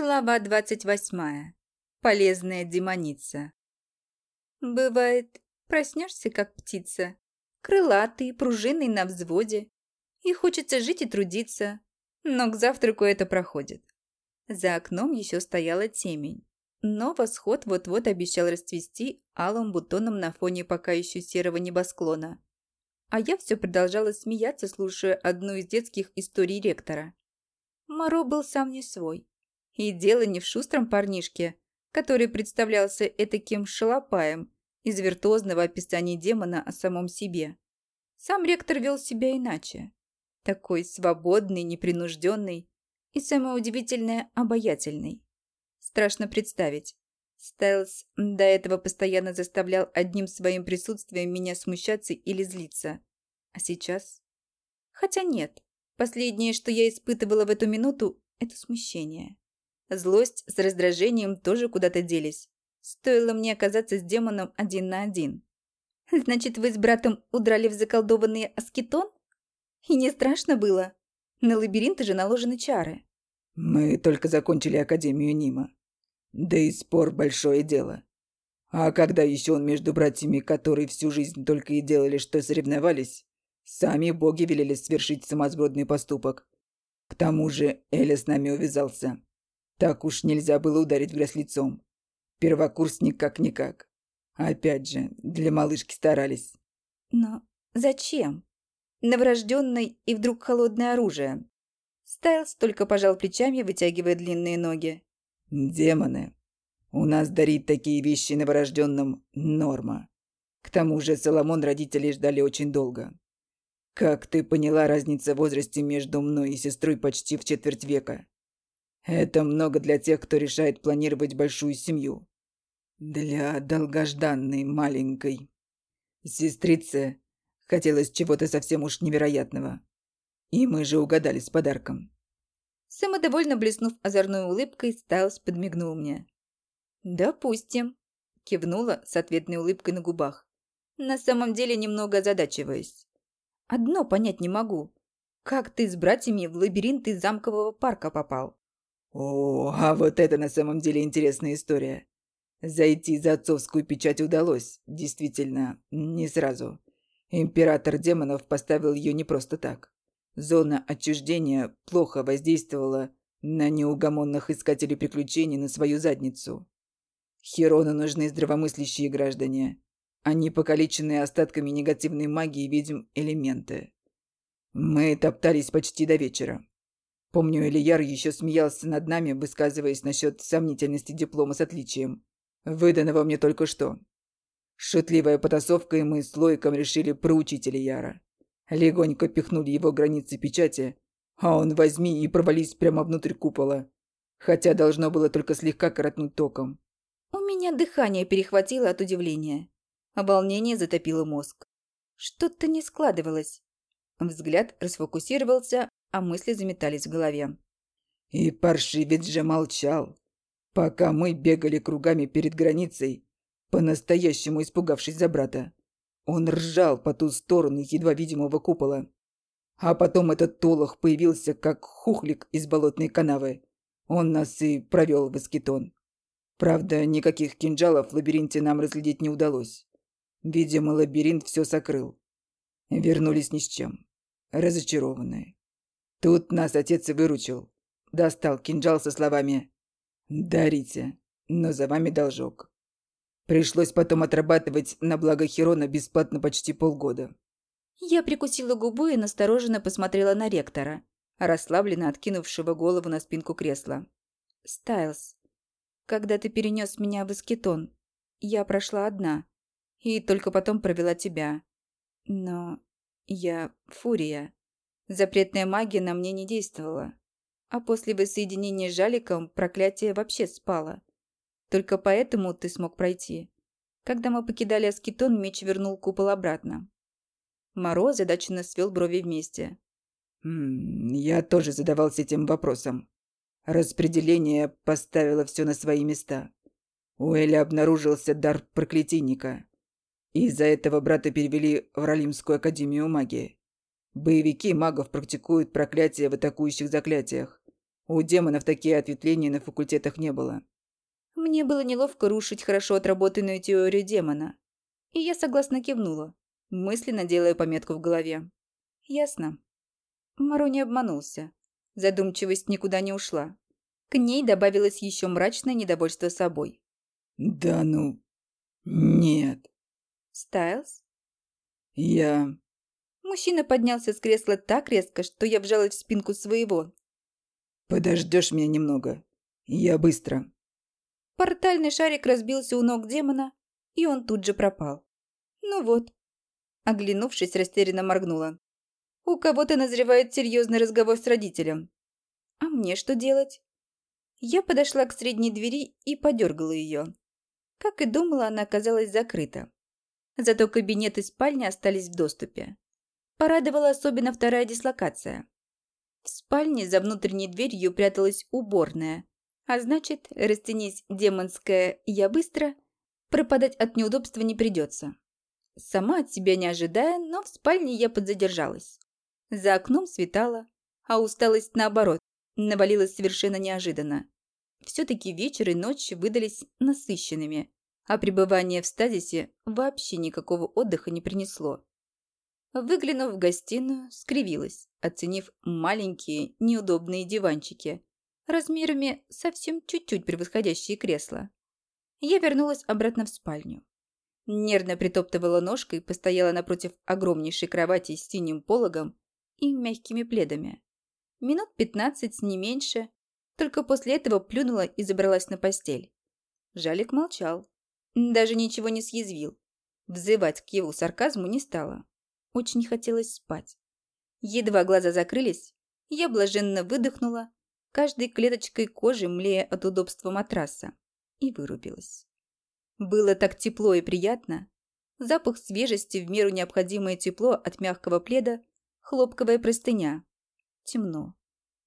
Глава двадцать восьмая. Полезная демоница. Бывает, проснешься как птица, крылатый, пружинный на взводе, и хочется жить и трудиться, но к завтраку это проходит. За окном еще стояла темень, но восход вот-вот обещал расцвести алым бутоном на фоне пока еще серого небосклона. А я все продолжала смеяться, слушая одну из детских историй ректора. Моро был сам не свой. И дело не в шустром парнишке, который представлялся этаким шалопаем из виртуозного описания демона о самом себе. Сам ректор вел себя иначе. Такой свободный, непринужденный и, самое удивительное, обаятельный. Страшно представить. Стайлс до этого постоянно заставлял одним своим присутствием меня смущаться или злиться. А сейчас? Хотя нет. Последнее, что я испытывала в эту минуту, это смущение. Злость с раздражением тоже куда-то делись. Стоило мне оказаться с демоном один на один. Значит, вы с братом удрали в заколдованный аскетон? И не страшно было? На лабиринты же наложены чары. Мы только закончили Академию Нима. Да и спор – большое дело. А когда еще он между братьями, которые всю жизнь только и делали, что соревновались, сами боги велели совершить самосбродный поступок. К тому же Эля с нами увязался. Так уж нельзя было ударить в грязь лицом. Первокурсник как-никак. Опять же, для малышки старались. Но зачем? Новорожденный и вдруг холодное оружие. Стайлс только пожал плечами, вытягивая длинные ноги. Демоны. У нас дарить такие вещи новорожденным – норма. К тому же Соломон родителей ждали очень долго. Как ты поняла, разница в возрасте между мной и сестрой почти в четверть века. Это много для тех, кто решает планировать большую семью. Для долгожданной маленькой сестрицы хотелось чего-то совсем уж невероятного. И мы же угадали с подарком. Самодовольно блеснув озорной улыбкой, Стайлс подмигнул мне. «Допустим», – кивнула с ответной улыбкой на губах. На самом деле немного озадачиваясь. «Одно понять не могу. Как ты с братьями в лабиринт из замкового парка попал?» О, а вот это на самом деле интересная история. Зайти за отцовскую печать удалось, действительно, не сразу. Император демонов поставил ее не просто так. Зона отчуждения плохо воздействовала на неугомонных искателей приключений на свою задницу. Херону нужны здравомыслящие граждане, а не покалеченные остатками негативной магии ведьм элементы. Мы топтались почти до вечера. Помню, Ильяр еще смеялся над нами, высказываясь насчет сомнительности диплома с отличием, выданного мне только что. Шутливая потасовка, и мы с Лойком решили проучить Ильяра. Легонько пихнули его границы печати, а он возьми и провались прямо внутрь купола. Хотя должно было только слегка коротнуть током. У меня дыхание перехватило от удивления, а волнение затопило мозг. Что-то не складывалось. Взгляд расфокусировался, а мысли заметались в голове. И паршивец же молчал, пока мы бегали кругами перед границей, по-настоящему испугавшись за брата. Он ржал по ту сторону едва видимого купола. А потом этот толох появился, как хухлик из болотной канавы. Он нас и провел в эскетон. Правда, никаких кинжалов в лабиринте нам разглядеть не удалось. Видимо, лабиринт все сокрыл. Вернулись ни с чем. Разочарованные. Тут нас отец и выручил. Достал кинжал со словами «Дарите, но за вами должок». Пришлось потом отрабатывать на благо Херона бесплатно почти полгода. Я прикусила губу и настороженно посмотрела на ректора, расслабленно откинувшего голову на спинку кресла. «Стайлз, когда ты перенес меня в Эскетон, я прошла одна, и только потом провела тебя. Но я фурия. Запретная магия на мне не действовала. А после воссоединения с Жаликом проклятие вообще спало. Только поэтому ты смог пройти. Когда мы покидали Аскетон, меч вернул купол обратно. Моро задаченно свел брови вместе. «М я тоже задавался этим вопросом. Распределение поставило все на свои места. У Эли обнаружился дар проклятийника. Из-за этого брата перевели в Ролимскую академию магии. Боевики магов практикуют проклятия в атакующих заклятиях. У демонов такие ответвления на факультетах не было. Мне было неловко рушить хорошо отработанную теорию демона. И я согласно кивнула, мысленно делая пометку в голове. Ясно. Маро не обманулся. Задумчивость никуда не ушла. К ней добавилось еще мрачное недовольство собой. «Да ну... нет». «Стайлз?» «Я...» Мужчина поднялся с кресла так резко, что я вжалась в спинку своего. «Подождешь меня немного? Я быстро». Портальный шарик разбился у ног демона, и он тут же пропал. Ну вот. Оглянувшись, растерянно моргнула. У кого-то назревает серьезный разговор с родителем. А мне что делать? Я подошла к средней двери и подергала ее. Как и думала, она оказалась закрыта. Зато кабинет и спальня остались в доступе. Порадовала особенно вторая дислокация. В спальне за внутренней дверью пряталась уборная, а значит, растянись демонская «я быстро», пропадать от неудобства не придется. Сама от себя не ожидая, но в спальне я подзадержалась. За окном светало, а усталость, наоборот, навалилась совершенно неожиданно. Все-таки вечер и ночь выдались насыщенными, а пребывание в стазисе вообще никакого отдыха не принесло. Выглянув в гостиную, скривилась, оценив маленькие неудобные диванчики, размерами совсем чуть-чуть превосходящие кресла. Я вернулась обратно в спальню. Нервно притоптывала ножкой, постояла напротив огромнейшей кровати с синим пологом и мягкими пледами. Минут пятнадцать, не меньше. Только после этого плюнула и забралась на постель. Жалик молчал. Даже ничего не съязвил. Взывать к его сарказму не стало. Очень хотелось спать. Едва глаза закрылись, я блаженно выдохнула, каждой клеточкой кожи млея от удобства матраса, и вырубилась. Было так тепло и приятно. Запах свежести в меру необходимое тепло от мягкого пледа Хлопковая простыня. Темно.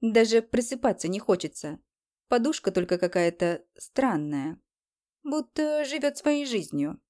Даже просыпаться не хочется. Подушка только какая-то странная. Будто живет своей жизнью.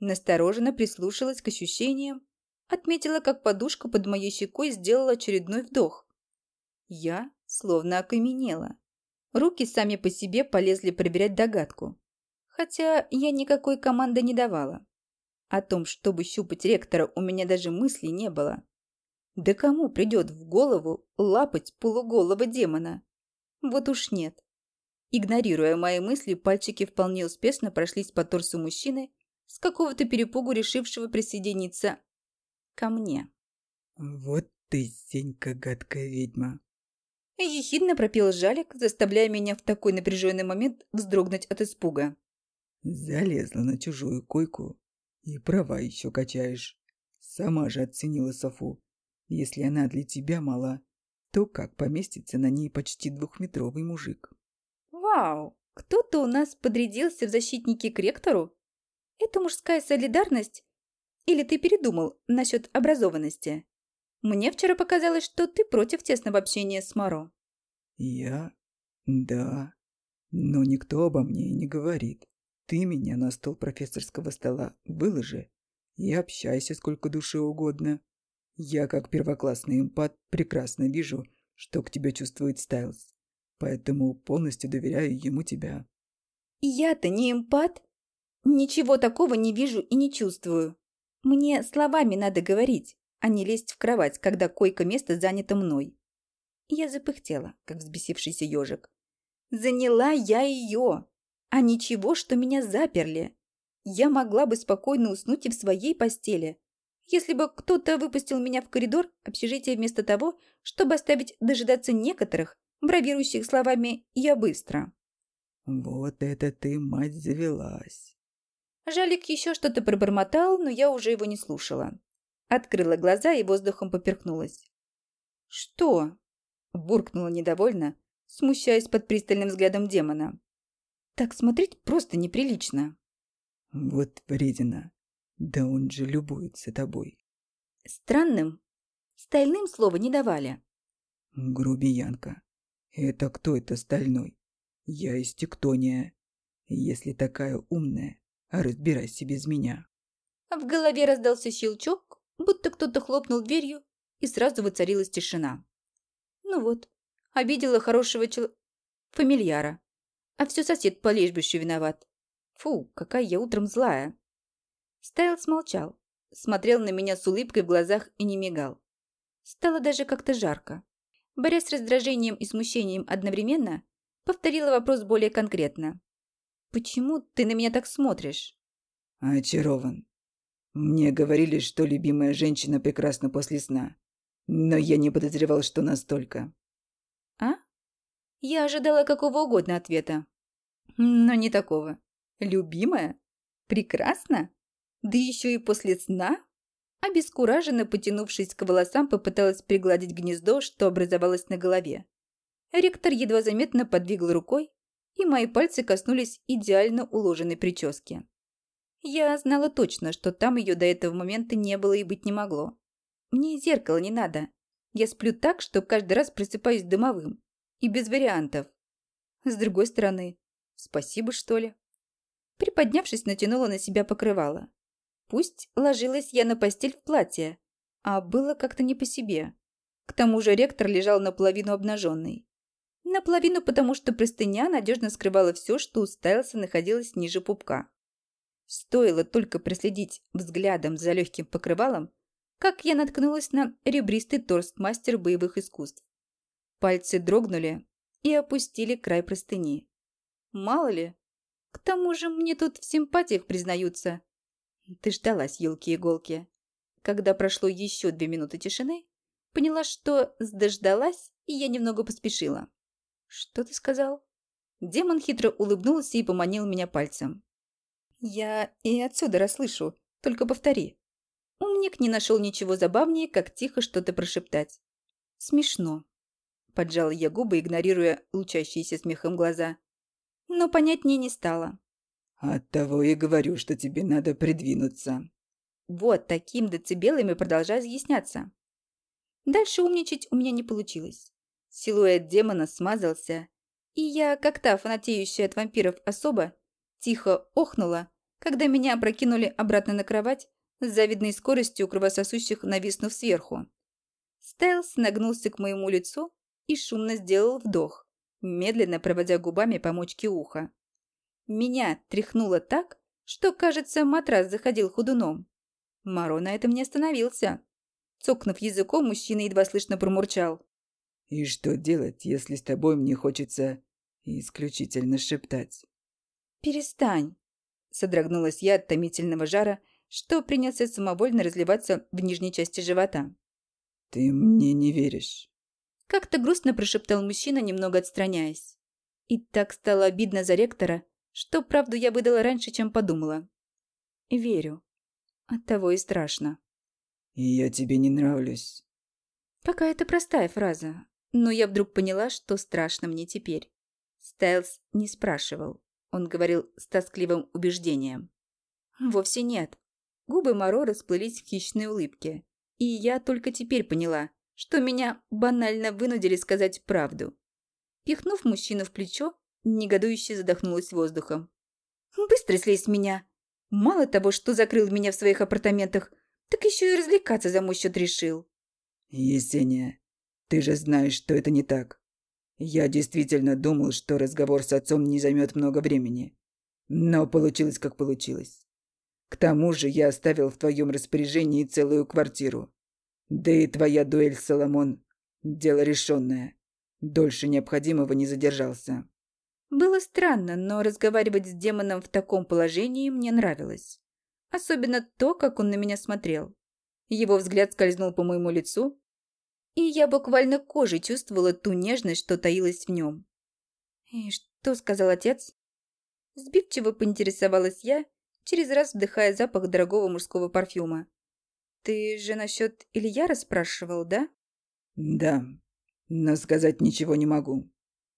Настороженно прислушалась к ощущениям, отметила, как подушка под моей щекой сделала очередной вдох. Я словно окаменела. Руки сами по себе полезли проверять догадку. Хотя я никакой команды не давала. О том, чтобы щупать ректора, у меня даже мысли не было. Да кому придет в голову лапать полуголого демона? Вот уж нет. Игнорируя мои мысли, пальчики вполне успешно прошлись по торсу мужчины, с какого-то перепугу решившего присоединиться ко мне. «Вот ты, Сенька, гадкая ведьма!» Ехидно пропел Жалик, заставляя меня в такой напряженный момент вздрогнуть от испуга. «Залезла на чужую койку и права еще качаешь. Сама же оценила Софу. Если она для тебя мала, то как поместится на ней почти двухметровый мужик? Вау! Кто-то у нас подрядился в защитники к ректору? Это мужская солидарность? Или ты передумал насчет образованности? Мне вчера показалось, что ты против тесного общения с Моро. Я? Да. Но никто обо мне не говорит. Ты меня на стол профессорского стола выложи и общайся сколько душе угодно. Я, как первоклассный эмпат, прекрасно вижу, что к тебе чувствует Стайлз. Поэтому полностью доверяю ему тебя. Я-то не эмпат. Ничего такого не вижу и не чувствую. Мне словами надо говорить, а не лезть в кровать, когда койко-место занято мной. Я запыхтела, как взбесившийся ежик. Заняла я ее, а ничего, что меня заперли. Я могла бы спокойно уснуть и в своей постели, если бы кто-то выпустил меня в коридор общежития вместо того, чтобы оставить дожидаться некоторых, бравирующих словами «я быстро». «Вот это ты, мать, завелась!» Жалик еще что-то пробормотал, но я уже его не слушала. Открыла глаза и воздухом поперхнулась. «Что?» – буркнула недовольно, смущаясь под пристальным взглядом демона. «Так смотреть просто неприлично». «Вот вредина. Да он же любуется тобой. Странным, стальным слова не давали. Грубиянка. Это кто это стальной? Я из Тектония. Если такая умная, разбирайся без меня. В голове раздался щелчок, будто кто-то хлопнул дверью, и сразу воцарилась тишина. Ну вот, Обидела хорошего чел... фамильяра. А все сосед по лежбищу виноват. Фу, какая я утром злая. Стайлс молчал, смотрел на меня с улыбкой в глазах и не мигал. Стало даже как-то жарко. Борясь с раздражением и смущением одновременно, повторила вопрос более конкретно. «Почему ты на меня так смотришь?» «Очарован. Мне говорили, что любимая женщина прекрасна после сна. Но я не подозревал, что настолько». «А? Я ожидала какого угодно ответа. Но не такого. Любимая? Прекрасно? Да еще и после сна?» Обескураженно потянувшись к волосам, попыталась пригладить гнездо, что образовалось на голове. Ректор едва заметно подвигал рукой, и мои пальцы коснулись идеально уложенной прически. Я знала точно, что там ее до этого момента не было и быть не могло. Мне зеркало не надо. Я сплю так, что каждый раз просыпаюсь дымовым. И без вариантов. С другой стороны, спасибо, что ли. Приподнявшись, натянула на себя покрывало. Пусть ложилась я на постель в платье, а было как-то не по себе. К тому же ректор лежал наполовину обнаженный. Наполовину потому, что простыня надежно скрывала все, что у Стайлса находилось ниже пупка. Стоило только проследить взглядом за легким покрывалом, как я наткнулась на ребристый торс мастер боевых искусств. Пальцы дрогнули и опустили край простыни. Мало ли, к тому же мне тут в симпатиях признаются. Дождалась елки-иголки. Когда прошло еще две минуты тишины, поняла, что сдождалась, и я немного поспешила. «Что ты сказал?» Демон хитро улыбнулся и поманил меня пальцем. «Я и отсюда расслышу, только повтори». Умник не нашел ничего забавнее, как тихо что-то прошептать. «Смешно», – поджала я губы, игнорируя лучащиеся смехом глаза. Но понять мне не стало. «Оттого и говорю, что тебе надо придвинуться». Вот таким децибелами продолжаю изъясняться. Дальше умничать у меня не получилось. Силуэт демона смазался, и я, как та фанатеющая от вампиров особа, тихо охнула, когда меня опрокинули обратно на кровать с завидной скоростью кровососущих нависнув сверху. Стайлс нагнулся к моему лицу и шумно сделал вдох, медленно проводя губами по мочке уха. Меня тряхнуло так, что, кажется, матрас заходил худуном. Маро на этом не остановился. Цокнув языком, мужчина едва слышно промурчал. «И что делать, если с тобой мне хочется исключительно шептать?» «Перестань!» Содрогнулась я от томительного жара, что принялся самовольно разливаться в нижней части живота. «Ты мне не веришь?» Как-то грустно прошептал мужчина, немного отстраняясь. И так стало обидно за ректора, что правду я выдала раньше, чем подумала. Верю. Оттого и страшно. И я тебе не нравлюсь. Какая-то простая фраза, но я вдруг поняла, что страшно мне теперь. Стайлз не спрашивал. Он говорил с тоскливым убеждением. Вовсе нет. Губы Моро расплылись в хищной улыбке. И я только теперь поняла, что меня банально вынудили сказать правду. Пихнув мужчину в плечо, Негодующе задохнулась воздухом. «Быстро слезь с меня! Мало того, что закрыл меня в своих апартаментах, так еще и развлекаться за мой счет решил». «Есения, ты же знаешь, что это не так. Я действительно думал, что разговор с отцом не займет много времени. Но получилось, как получилось. К тому же я оставил в твоем распоряжении целую квартиру. Да и твоя дуэль, Соломон, дело решенное. Дольше необходимого не задержался. Было странно, но разговаривать с демоном в таком положении мне нравилось. Особенно то, как он на меня смотрел. Его взгляд скользнул по моему лицу, и я буквально кожей чувствовала ту нежность, что таилась в нем. «И что сказал отец?» Сбивчиво поинтересовалась я, через раз вдыхая запах дорогого мужского парфюма. «Ты же насчет Илья расспрашивал, да?» «Да, но сказать ничего не могу.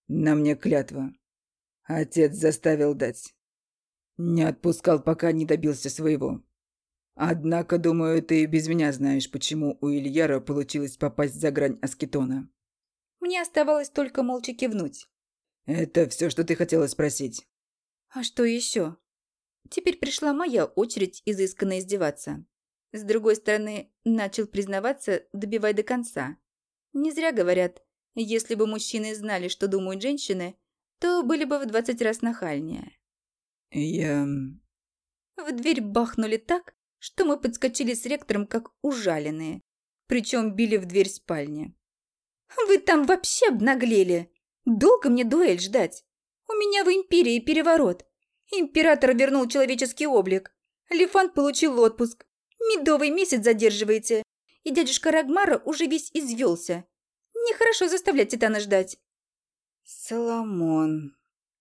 На мне клятва. Отец заставил дать. Не отпускал, пока не добился своего. Однако, думаю, ты без меня знаешь, почему у Ильяра получилось попасть за грань Аскетона. Мне оставалось только молча кивнуть. Это все, что ты хотела спросить. А что еще? Теперь пришла моя очередь изысканно издеваться. С другой стороны, начал признаваться, добивай до конца. Не зря говорят, Если бы мужчины знали, что думают женщины, то были бы в двадцать раз нахальнее. «Я...» В дверь бахнули так, что мы подскочили с ректором, как ужаленные. Причем били в дверь спальни. «Вы там вообще обнаглели! Долго мне дуэль ждать? У меня в Империи переворот. Император вернул человеческий облик. Лифант получил отпуск. Медовый месяц задерживаете. И дядюшка Рагмара уже весь извелся. Нехорошо заставлять Титана ждать». «Соломон...»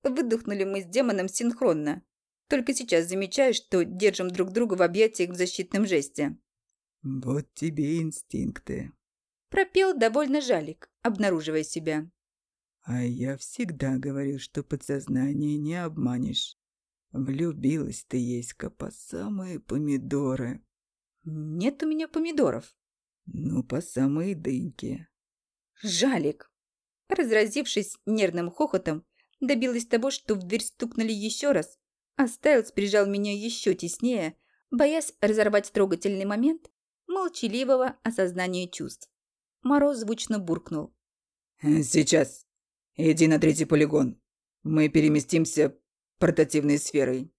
Выдохнули мы с демоном синхронно. Только сейчас замечаю, что держим друг друга в объятиях в защитном жесте. «Вот тебе инстинкты». Пропел довольно жалик, обнаруживая себя. «А я всегда говорил, что подсознание не обманешь. Влюбилась ты, Еська, по самые помидоры». «Нет у меня помидоров». «Ну, по самые дыньки». «Жалик!» Разразившись нервным хохотом, добилась того, что в дверь стукнули еще раз, а Стайлз прижал меня еще теснее, боясь разорвать трогательный момент молчаливого осознания чувств. Мороз звучно буркнул. «Сейчас. Иди на третий полигон. Мы переместимся портативной сферой».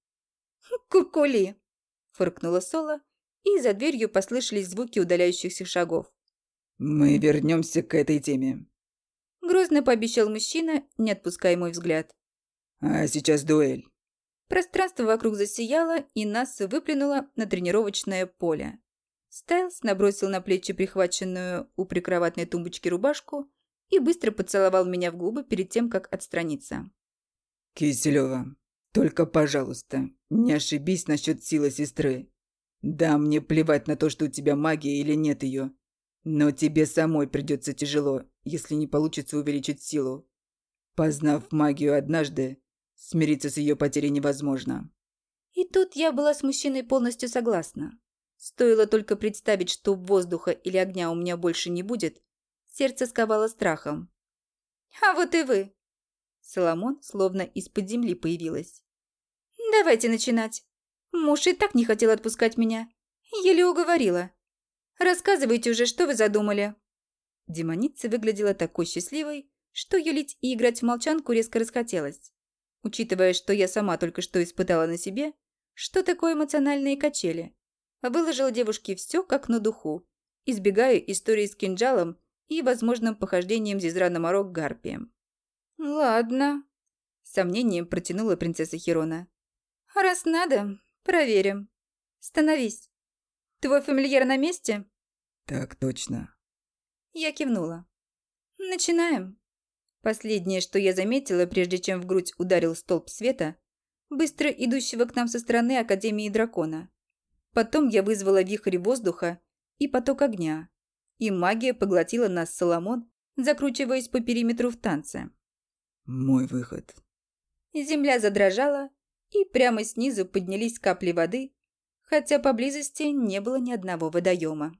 «Кукули!» – фыркнула Соло, и за дверью послышались звуки удаляющихся шагов. «Мы вернемся к этой теме», – грозно пообещал мужчина, не отпуская мой взгляд. «А сейчас дуэль». Пространство вокруг засияло, и нас выплюнуло на тренировочное поле. Стайлс набросил на плечи прихваченную у прикроватной тумбочки рубашку и быстро поцеловал меня в губы перед тем, как отстраниться. «Киселева, только, пожалуйста, не ошибись насчет силы сестры. Да, мне плевать на то, что у тебя магия или нет ее. Но тебе самой придется тяжело, если не получится увеличить силу. Познав магию однажды, Смириться с ее потерей невозможно. И тут я была с мужчиной полностью согласна. Стоило только представить, что воздуха или огня у меня больше не будет, сердце сковало страхом. «А вот и вы!» Соломон словно из-под земли появилась. «Давайте начинать. Муж и так не хотел отпускать меня. Еле уговорила. Рассказывайте уже, что вы задумали». Демоница выглядела такой счастливой, что юлить и играть в молчанку резко расхотелось. Учитывая, что я сама только что испытала на себе, что такое эмоциональные качели. Выложила девушке все как на духу, избегая истории с кинжалом и возможным похождением Зизра на Морок Гарпием. «Ладно», – с сомнением протянула принцесса Хирона. «Раз надо, проверим. Становись. Твой фамильяр на месте?» «Так точно». Я кивнула. «Начинаем». Последнее, что я заметила, прежде чем в грудь ударил столб света, быстро идущего к нам со стороны Академии Дракона. Потом я вызвала вихрь воздуха и поток огня, и магия поглотила нас Соломон, закручиваясь по периметру в танце. «Мой выход». Земля задрожала, и прямо снизу поднялись капли воды, хотя поблизости не было ни одного водоема.